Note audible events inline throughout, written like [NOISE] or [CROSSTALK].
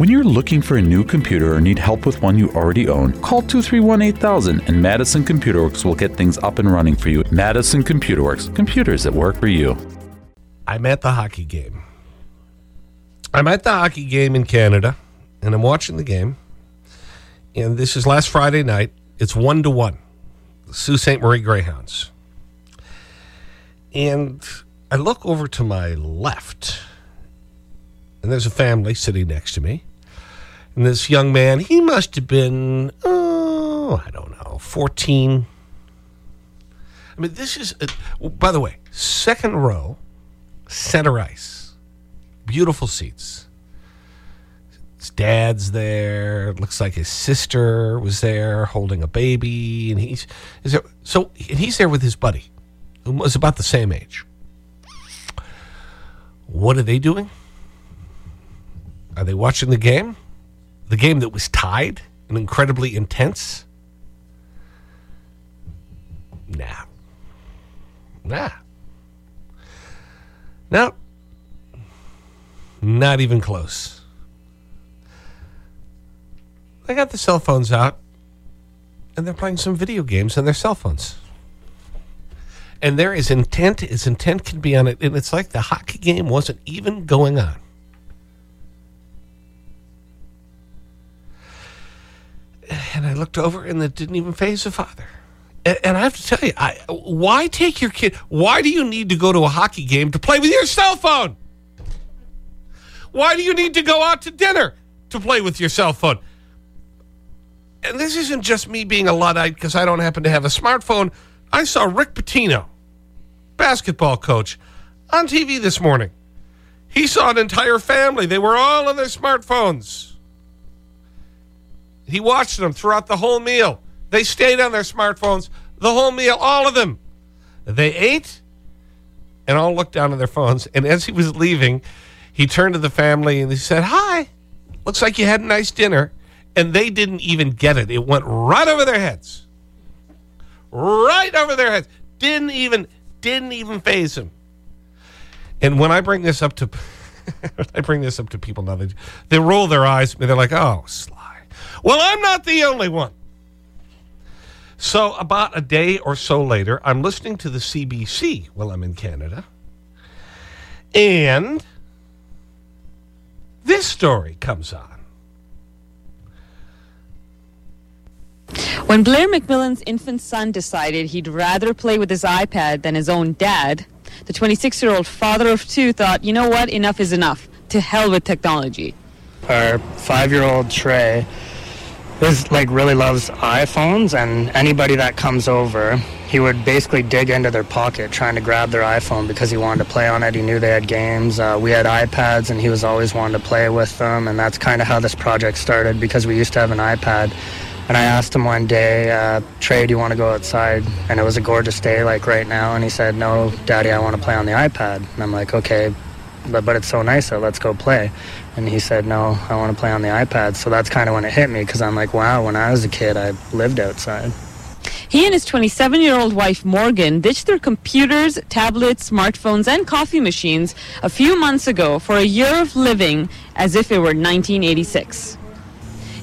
When you're looking for a new computer or need help with one you already own, call 231 8000 and Madison Computer Works will get things up and running for you. Madison Computer Works, computers that work for you. I'm at the hockey game. I'm at the hockey game in Canada, and I'm watching the game. And this is last Friday night. It's one to one. Sault Ste. Marie Greyhounds. And I look over to my left, and there's a family sitting next to me. And this young man, he must have been, oh, I don't know, 14. I mean, this is, a, by the way, second row, center ice. Beautiful seats. His dad's there. Looks like his sister was there holding a baby. And he's, is there, so, and he's there with his buddy, who was about the same age. What are they doing? Are they watching the game? The game that was tied and incredibly intense? Nah. Nah. No. Not even close. They got the cell phones out and they're playing some video games on their cell phones. And there is intent as intent can be on it. And it's like the hockey game wasn't even going on. And I looked over and it didn't even faze the father. And, I have to tell you, I, why take your kid? Why do you need to go to a hockey game to play with your cell phone? Why do you need to go out to dinner to play with your cell phone? And this isn't just me being a Luddite because I don't happen to have a smartphone. I saw Rick Pitino, basketball coach, on TV this morning. He saw an entire family. They were all on their smartphones. He watched them throughout the whole meal. They stayed on their smartphones the whole meal, all of them. They ate and all looked down at their phones. And as he was leaving, he turned to the family and he said, Hi, looks like you had a nice dinner. And they didn't even get it. It went right over their heads. Right over their heads. Didn't even, didn't even faze them. And when I bring this up to, [LAUGHS] I bring this up to people now, they, they roll their eyes. And they're like, oh, well, I'm not the only one. So about a day or so later, I'm listening to the CBC while I'm in Canada. And this story comes on. When Blair McMillan's infant son decided he'd rather play with his iPad than his own dad, the 26 year old father of two thought, you know what, enough is enough. To hell with technology. Our five year old Trey is like really loves iPhones, and anybody that comes over, he would basically dig into their pocket trying to grab their iPhone because he wanted to play on it. He knew they had games. Uh, we had iPads, and he was always wanting to play with them, and that's kind of how this project started because we used to have an iPad. And I asked him one day, uh, Trey, do you want to go outside? And it was a gorgeous day, like right now. And he said, No, Daddy, I want to play on the iPad. And I'm like, Okay, but, but it's so nice, so let's go play. And he said, no, I want to play on the iPad. So that's kind of when it hit me because I'm like, wow, when I was a kid, I lived outside. He and his 27 year old wife Morgan ditched their computers, tablets, smartphones, and coffee machines a few months ago for a year of living as if it were 1986.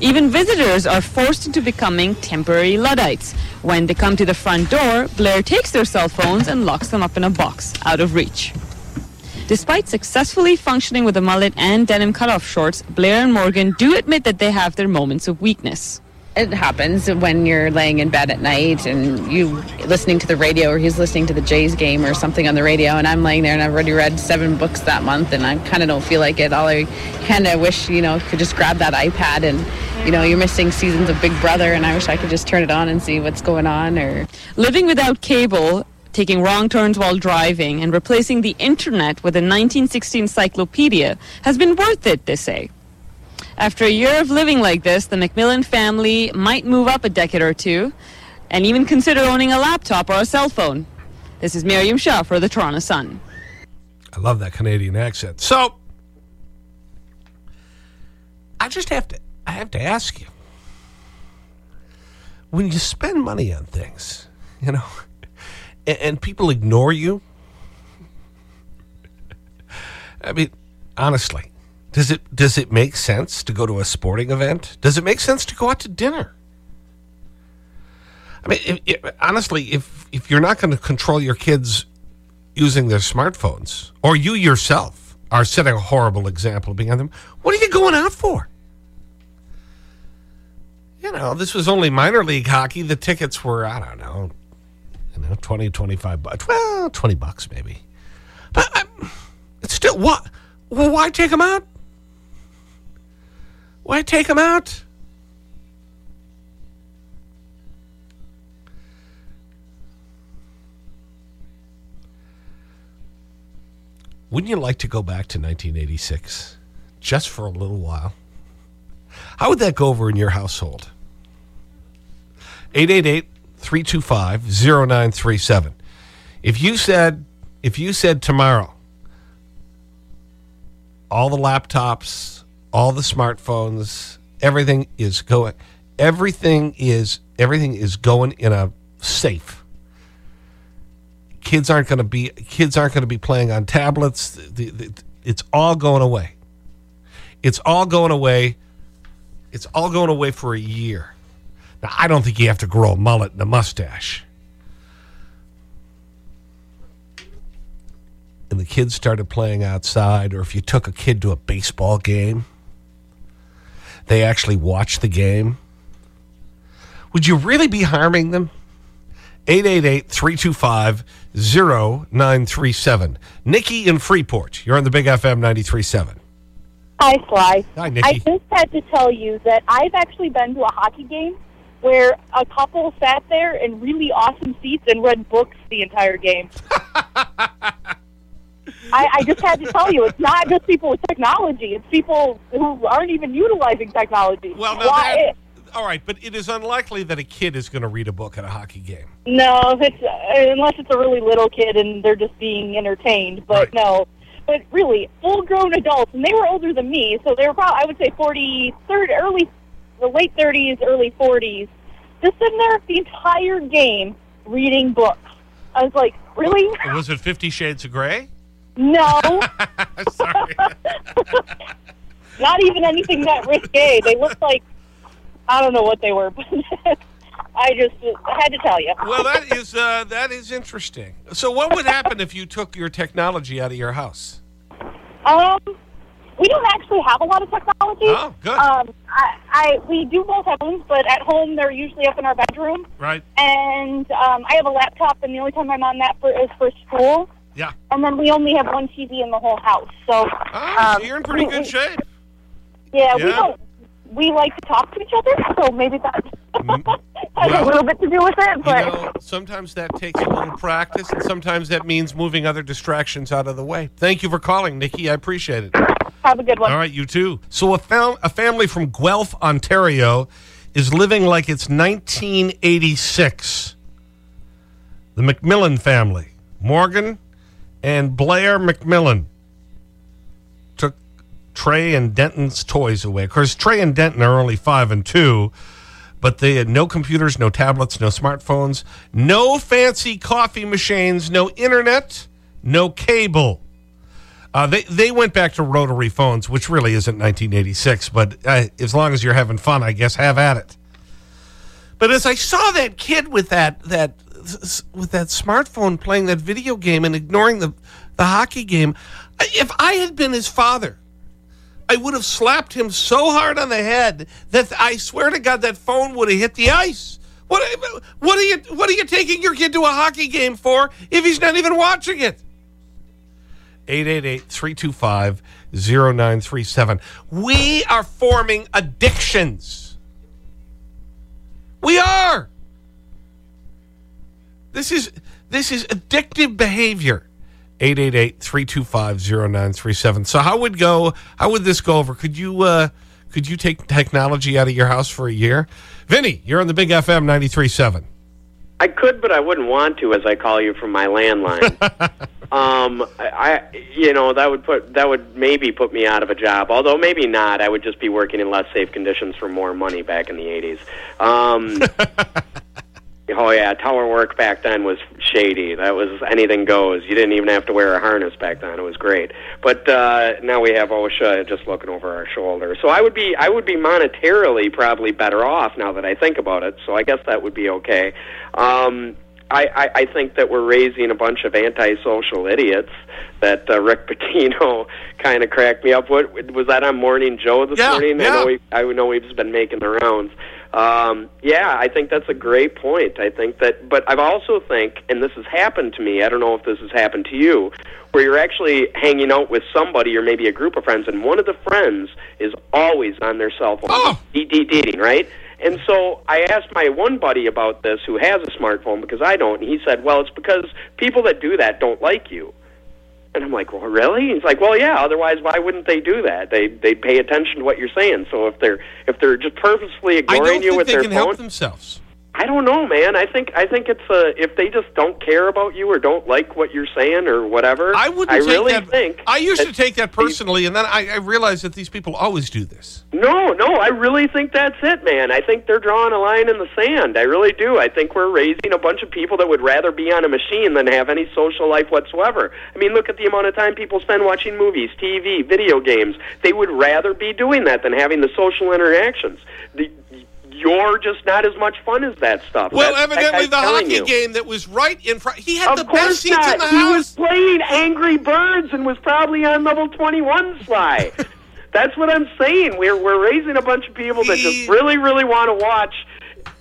Even visitors are forced into becoming temporary Luddites. When they come to the front door, Blair takes their cell phones and locks them up in a box out of reach. Despite successfully functioning with a mullet and denim cutoff shorts, Blair and Morgan do admit that they have their moments of weakness. It happens when you're laying in bed at night and you listening to the radio or he's listening to the Jays game or something on the radio and I'm laying there and I've already read seven books that month and I kind of don't feel like it. All I kind of wish, you know, could just grab that iPad and, you know, you're missing seasons of Big Brother and I wish I could just turn it on and see what's going on or... Living without cable taking wrong turns while driving, and replacing the internet with a 1960 encyclopedia has been worth it, they say. After a year of living like this, the McMillan family might move up a decade or two and even consider owning a laptop or a cell phone. This is Miriam Shaw for the Toronto Sun. I love that Canadian accent. So, I just have to, I have to ask you. When you spend money on things, you know, and, and people ignore you. I mean, honestly, Does it, does it make sense to go to a sporting event? Does it make sense to go out to dinner? I mean, if, if, honestly, if, if you're not going to control your kids using their smartphones, or you yourself are setting a horrible example on them, what are you going out for? You know, this was only minor league hockey. The tickets were, I don't know, you know 20, 25 bucks. Well, 20 bucks maybe. But I, it's still, what? Well, why take them out? Why take them out? Wouldn't you like to go back to 1986 just for a little while? How would that go over in your household? 888-325-0937. If you said, if you said tomorrow, all the laptops, all the smartphones, everything is going, everything is, everything is going in a safe. Kids aren't going to be, kids aren't going to be playing on tablets. The, it's all going away. It's all going away. It's all going away for a year. Now, I don't think you have to grow a mullet and a mustache. And the kids started playing outside, or if you took a kid to a baseball game, they actually watched the game. Would you really be harming them? 888-325-0937. Nikki in Freeport. You're on the Big FM 93.7. Hi, Sly. Hi, Nikki. I just had to tell you that I've actually been to a hockey game where a couple sat there in really awesome seats and read books the entire game. [LAUGHS] I, I just had to tell you, it's not just people with technology. It's people who aren't even utilizing technology. Well, now Why? that, all right, but it is unlikely that a kid is going to read a book at a hockey game. No, it's uh, unless it's a really little kid and they're just being entertained. But Right. no, but really, full-grown adults, and they were older than me, so they were probably I would say forty, third, early, the late thirties, early forties, just sitting there the entire game reading books. I was like, really? Was it Fifty Shades of Grey? No, [LAUGHS] Sorry. [LAUGHS] not even anything that risque. They looked like I don't know what they were, [LAUGHS] but I just I had to tell you. well, that is, uh, that is interesting. So what would happen if you took your technology out of your house? Um, we don't actually have a lot of technology. Oh, good. Um, I, I we do both have phones, but at home they're usually up in our bedroom. Right? And um, I have a laptop, and the only time I'm on that for is for school. Yeah. And then we only have one TV in the whole house. So, so um, you're in pretty we- good shape. Yeah, we don't. We like to talk to each other, so maybe that [LAUGHS] has well- a little bit to do with it. You But know, sometimes that takes a little practice, and sometimes that means moving other distractions out of the way. Thank you for calling, Nikki. I appreciate it. Have a good one. All right, you too. So a, fam a family from Guelph, Ontario is living like it's 1986. The McMillan family, Morgan and Blair McMillan, took Trey and Denton's toys away. Of course, Trey and Denton are only five and two, but they had no computers, no tablets, no smartphones, no fancy coffee machines, no internet, no cable. Uh, they, they went back to rotary phones, which really isn't 1986, but uh, as long as you're having fun, I guess have at it. But as I saw that kid with that, that, with that smartphone playing that video game and ignoring the, the hockey game, if I had been his father, I would have slapped him so hard on the head that I swear to God that phone would have hit the ice. What, what, are you, what are you taking your kid to a hockey game for if he's not even watching it? 888-325-0937. We are forming addictions. We are. This is, this is addictive behavior. 888-325-0937. So how would go, how would this go over? Could you, uh, could you take technology out of your house for a year? Vinny, you're on the Big FM 93.7. I could, but I wouldn't want to, as I call you from my landline. [LAUGHS] um, I, I, you know, that would put that would maybe put me out of a job. Although maybe not. I would just be working in less safe conditions for more money back in the '80s. Um, [LAUGHS] Oh yeah, tower work back then was shady. That was anything goes. You didn't even have to wear a harness back then. It was great. But uh, now we have OSHA just looking over our shoulder. So I would be I would be monetarily probably better off now that I think about it. So I guess that would be okay. Um, I, I, I think that we're raising a bunch of antisocial idiots. That uh, Rick Pitino [LAUGHS] kind of cracked me up. What was that on Morning Joe this Yeah, morning? yeah. I know he, I know we've been making the rounds. Um, yeah, I think that's a great point. I think that, but I also think, and this has happened to me. I don't know if this has happened to you, where you're actually hanging out with somebody or maybe a group of friends, and one of the friends is always on their cell phone, Oh. dating, right? And so I asked my one buddy about this who has a smartphone because I don't, and he said, "Well, it's because people that do that don't like you." And I'm like, well, really? He's like, well, yeah. Otherwise, why wouldn't they do that? They they pay attention to what you're saying. So if they're if they're just purposefully I ignoring you with they their can phone, help themselves. I don't know, man. I think I think it's uh, if they just don't care about you or don't like what you're saying or whatever. I wouldn't I really that. think. I used to take that they- personally, and then I, I realized that these people always do this. No, no, I really think that's it, man. I think they're drawing a line in the sand. I really do. I think we're raising a bunch of people that would rather be on a machine than have any social life whatsoever. I mean, look at the amount of time people spend watching movies, TV, video games. They would rather be doing that than having the social interactions. The, you're just not as much fun as that stuff. Well, evidently the hockey you. game that was right in front. He had Of the best seats not. in the he house. was playing Angry Birds and was probably on level 21 Sly. [LAUGHS] That's what I'm saying. We're we're raising a bunch of people that just really, really want to watch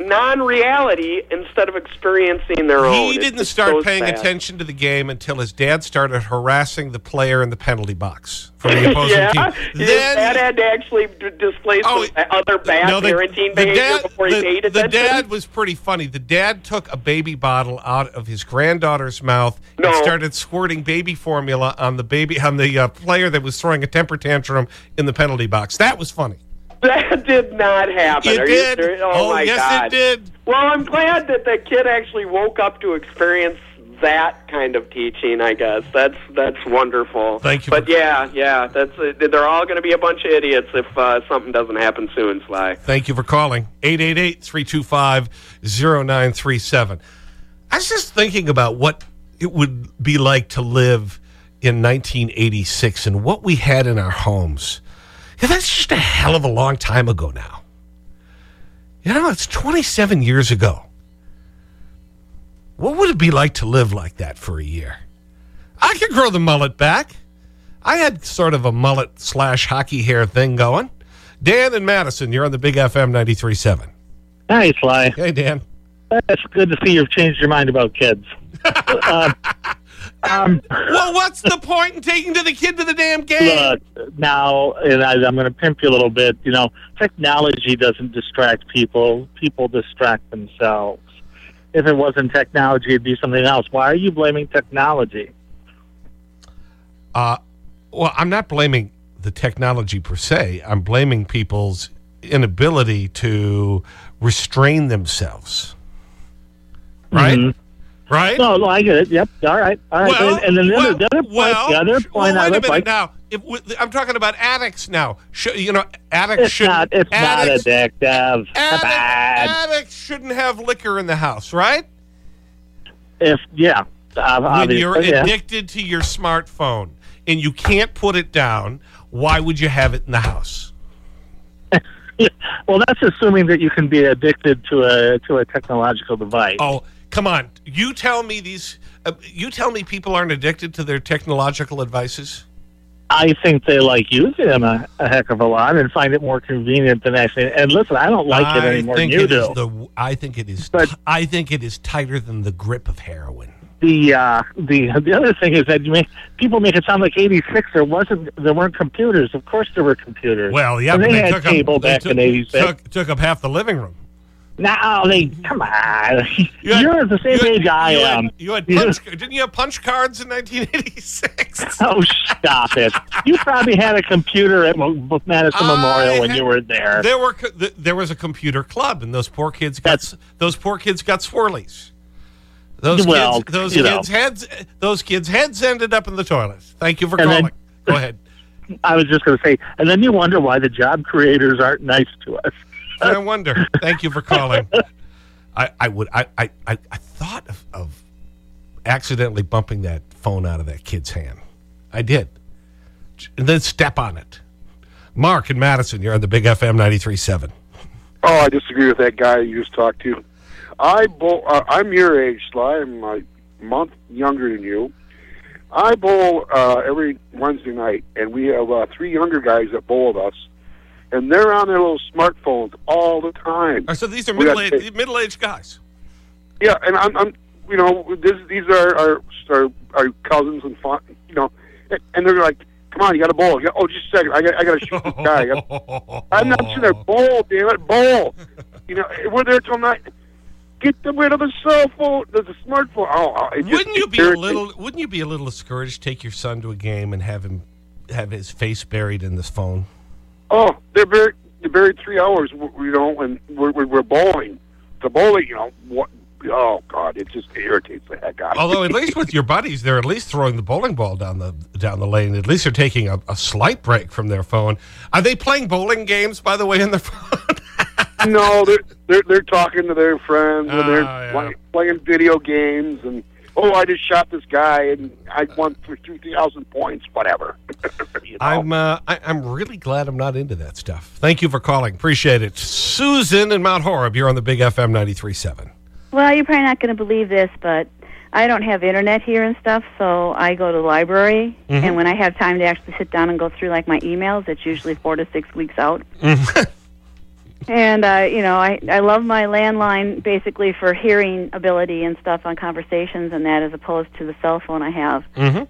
non-reality instead of experiencing their own. He didn't start so paying sad. attention to the game until his dad started harassing the player in the penalty box for the [LAUGHS] opposing yeah, team. his dad had to actually display some Oh, other bad no, the- parenting the behavior dad- before he the- paid The dad was pretty funny. The dad took a baby bottle out of his granddaughter's mouth and started squirting baby formula on the baby on the uh, player that was throwing a temper tantrum in the penalty box. That was funny. That [LAUGHS] did not happen. It Are did. You? Oh, my yes, God. it did. Well, I'm glad that the kid actually woke up to experience that kind of teaching. I guess that's that's wonderful. Thank you But yeah, yeah, that's uh, they're all going to be a bunch of idiots if uh, something doesn't happen soon, Sly. Thank you for calling. 888-325-0937. I was just thinking about what it would be like to live in 1986 and what we had in our homes. Yeah, that's just a hell of a long time ago now. You know, it's 27 years ago. What would it be like to live like that for a year? I could grow the mullet back. I had sort of a mullet slash hockey hair thing going. Dan and Madison, you're on the Big FM 93.7. Hi, Sly. Hey, Dan. It's good to see you've changed your mind about kids. [LAUGHS] uh, um, Well, what's the point in taking to the kid to the damn game? look, now, and I, I'm going to pimp you a little bit. You know, technology doesn't distract people; people distract themselves. If it wasn't technology, it'd be something else. Why are you blaming technology? Uh, well, I'm not blaming the technology per se. I'm blaming people's inability to restrain themselves. Right? Mhm. Right? No, no, I get it. Yep. All right. All right. Well, and, and then the, well, other, the other point, well, the other point well, I wait a would minute like. now. If, I'm talking about addicts now. Sh you know, addicts It's should not. It's addicts, not addictive. addict- addicts shouldn't have liquor in the house, right? If yeah, when you're yeah. addicted to your smartphone and you can't put it down, why would you have it in the house? [LAUGHS] well, that's assuming that you can be addicted to a to a technological device. Oh, come on. You tell me these uh, you tell me people aren't addicted to their technological advices? I think they like using them a, a heck of a lot and find it more convenient than actually. And listen, I don't like it I any more than you do. the I think it is But- I think it is tighter than the grip of heroin. the uh, the the other thing is that you make, people make it sound like '86. There wasn't there weren't computers. Of course, there were computers. Well, yeah, And but they, they, had took cable up, back took, in '86. took, took up half the living room. Now they come on. You You're the same you had- age I you am. Had, you had punch, [LAUGHS] didn't you have punch cards in 1986? [LAUGHS] Oh, stop it! You probably had a computer at Madison I Memorial when had- you were there. There were there was a computer club, and those poor kids got That's- those poor kids got swirlies. Those Well, kids, those you know. heads, those kids heads ended up in the toilet. Thank you for And then- calling. Go ahead. [LAUGHS] I was just going to say, and then you wonder why the job creators aren't nice to us. I wonder. Thank you for calling. [LAUGHS] I, I would, I, I, I I thought of, of accidentally bumping that phone out of that kid's hand. I did. And then step on it. Mark and Madison, you're on the Big FM 93.7. Oh, I disagree with that guy you just talked to. I bowl. Uh, I'm your age, Sly. I'm a month younger than you. I bowl uh, every Wednesday night, and we have uh, three younger guys that bowl with us, and they're on their little smartphones all the time. Oh, so these are We got- middle-aged middle -aged guys. Yeah, and I'm, I'm you know, this, these are our, our our cousins and you know, and- they're like, "Come on, you got a ball? Got- oh, just a second, I got, I got to shoot this guy. I gotta- I'm not sitting there. ball, damn it, ball. You know, we're there till night. Get them rid of the cell phone, the, the smartphone. Oh, oh, just Wouldn't you be a little? Wouldn't you be a little discouraged? Take your son to a game and have him have his face buried in this phone. Oh, they're buried. They're buried three hours. You know, and we're we're, bowling. The bowling, you know, what? Oh God, it just irritates the heck out. of Although at least with your buddies, they're at least throwing the bowling ball down the down the lane. At least they're taking a, a slight break from their phone. Are they playing bowling games, by the way, in their [LAUGHS] phone? no, they're they're they're talking to their friends and they're Ah, yeah. play, playing video games and oh, I just shot this guy and I won for two thousand points. Whatever. [LAUGHS] You know? I'm uh, I, I'm really glad I'm not into that stuff. Thank you for calling. Appreciate it. Susan in Mount Horeb, you're on the Big FM 93.7. Well, you're probably not going to believe this, but I don't have internet here and stuff, so I go to the library. Mm-hmm. And when I have time to actually sit down and go through like my emails, it's usually four to six weeks out. [LAUGHS] and uh, you know, I I love my landline basically for hearing ability and stuff on conversations and that, as opposed to the cell phone I have. Mhm.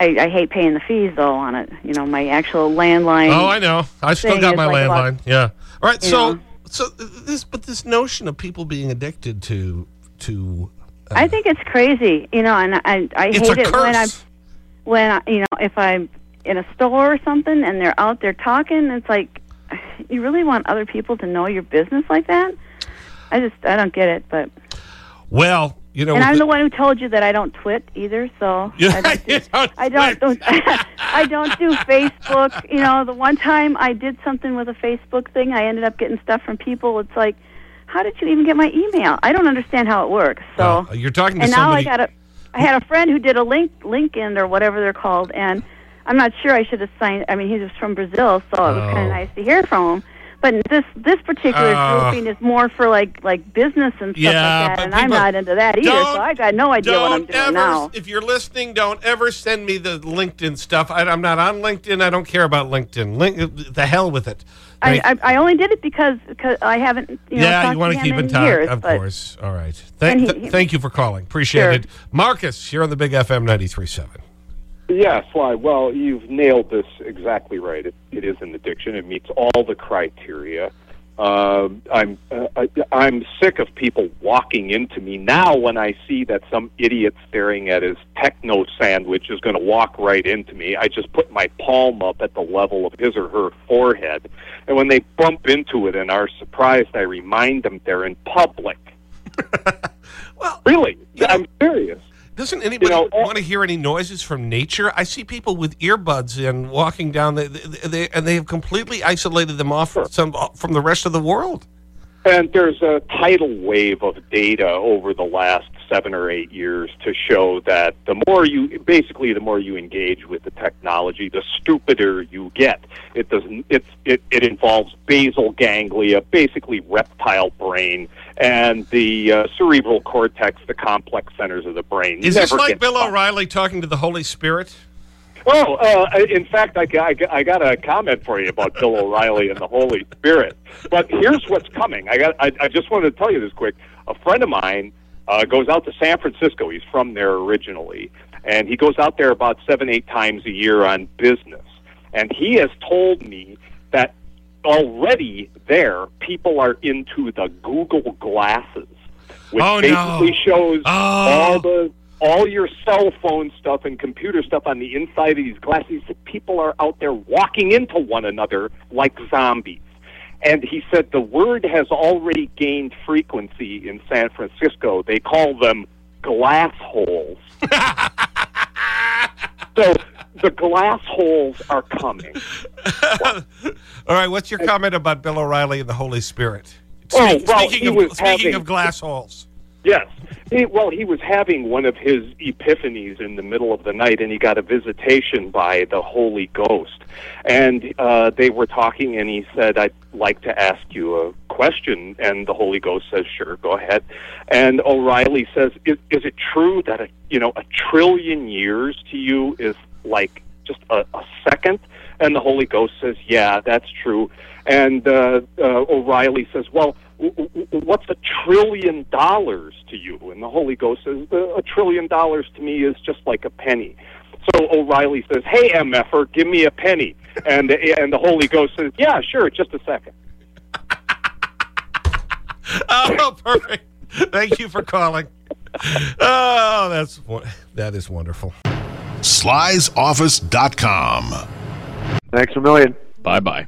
I, I hate paying the fees though on it. You know, my actual landline. Oh, I know. I still got my like landline. yeah. All right. So know. so this but this notion of people being addicted to to uh, I think it's crazy, you know, and I I hate it when I'm when I, you know if I'm in a store or something and they're out there talking, it's like you really want other people to know your business like that. I just I don't get it, but Well, you know, and I'm the- the one who told you that I don't twit either, so Yeah, [LAUGHS] I don't do, don't I don't, don't [LAUGHS] I don't do Facebook. You know, the one time I did something with a Facebook thing, I ended up getting stuff from people. It's like, how did you even get my email? I don't understand how it works. So Oh, you're talking to and now. I got a, I had a friend who did a link LinkedIn or whatever they're called, and I'm not sure I should have signed. I mean, he was from Brazil, so it was kind Oh. of nice to hear from him. But this this particular Uh. grouping is more for like like business and stuff Yeah, like that, and I'm not into that either. So I got no idea what I'm doing ever, now. if you're listening, don't ever send me the LinkedIn stuff. I, I'm not on LinkedIn. I don't care about LinkedIn. Link, the hell with it. I, I I only did it because cause I haven't you know yeah, you want to keep in touch, of but course. All right. Thank, he- th- thank you for calling. Appreciate Sure. it. Marcus, you're on the Big FM 93.7. Yeah, Sly. Well, you've nailed this exactly right. It, it is an addiction. It meets all the criteria. Uh, I'm uh, I, I'm sick of people walking into me now when I see that some idiot staring at his techno sandwich is going to walk right into me. I just put my palm up at the level of his or her forehead, and when they bump into it and are surprised, I remind them they're in public. [LAUGHS] Well, Really, I'm serious. Doesn't anybody know, want to hear any noises from nature? I see people with earbuds in walking down, the, they, and they have completely isolated them off some, uh, from the rest of the world. And there's a tidal wave of data over the last seven or eight years to show that the more you, basically, the more you engage with the technology, the stupider you get. It doesn't. It's it, it involves basal ganglia, basically reptile brain, and the uh, cerebral cortex, the complex centers of the brain. Is this like Bill. O'Reilly talking to the Holy Spirit? Oh, uh, in fact, I, I, I got a comment for you about Bill O'Reilly and the Holy Spirit. But here's what's coming. I got. I, I just wanted to tell you this quick. A friend of mine uh, goes out to San Francisco. He's from there originally, and he goes out there about seven, eight times a year on business. And he has told me that already there, people are into the Google glasses, which Oh, no. basically shows Oh. all the all your cell phone stuff and computer stuff on the inside of these glasses. People are out there walking into one another like zombies. And he said the word has already gained frequency in San Francisco. They call them glass holes. [LAUGHS] so the glass holes are coming. [LAUGHS] All right, what's your comment about Bill O'Reilly and the Holy Spirit? Oh, well, speaking of, speaking having- of glass holes. Yes. He, well, he was having one of his epiphanies in the middle of the night, and he got a visitation by the Holy Ghost. And uh, they were talking, and he said, "I'd like to ask you a question." And the Holy Ghost says, "Sure, go ahead." And O'Reilly says, "Is, is it true that a you know a trillion years to you is like just a, a second?" And the Holy Ghost says, "Yeah, that's true." And uh, uh, O'Reilly says, "Well." w- w- What's a trillion dollars to you? And the Holy Ghost says, "Uh, A trillion dollars to me is just like a penny. So O'Reilly says, "Hey, MFer, give me a penny." And and the Holy Ghost says, "Yeah, sure, just a second. [LAUGHS] Oh, perfect. Thank you for calling. Oh, that's wo- that is wonderful. Slysoffice.com. Thanks a million. Bye bye.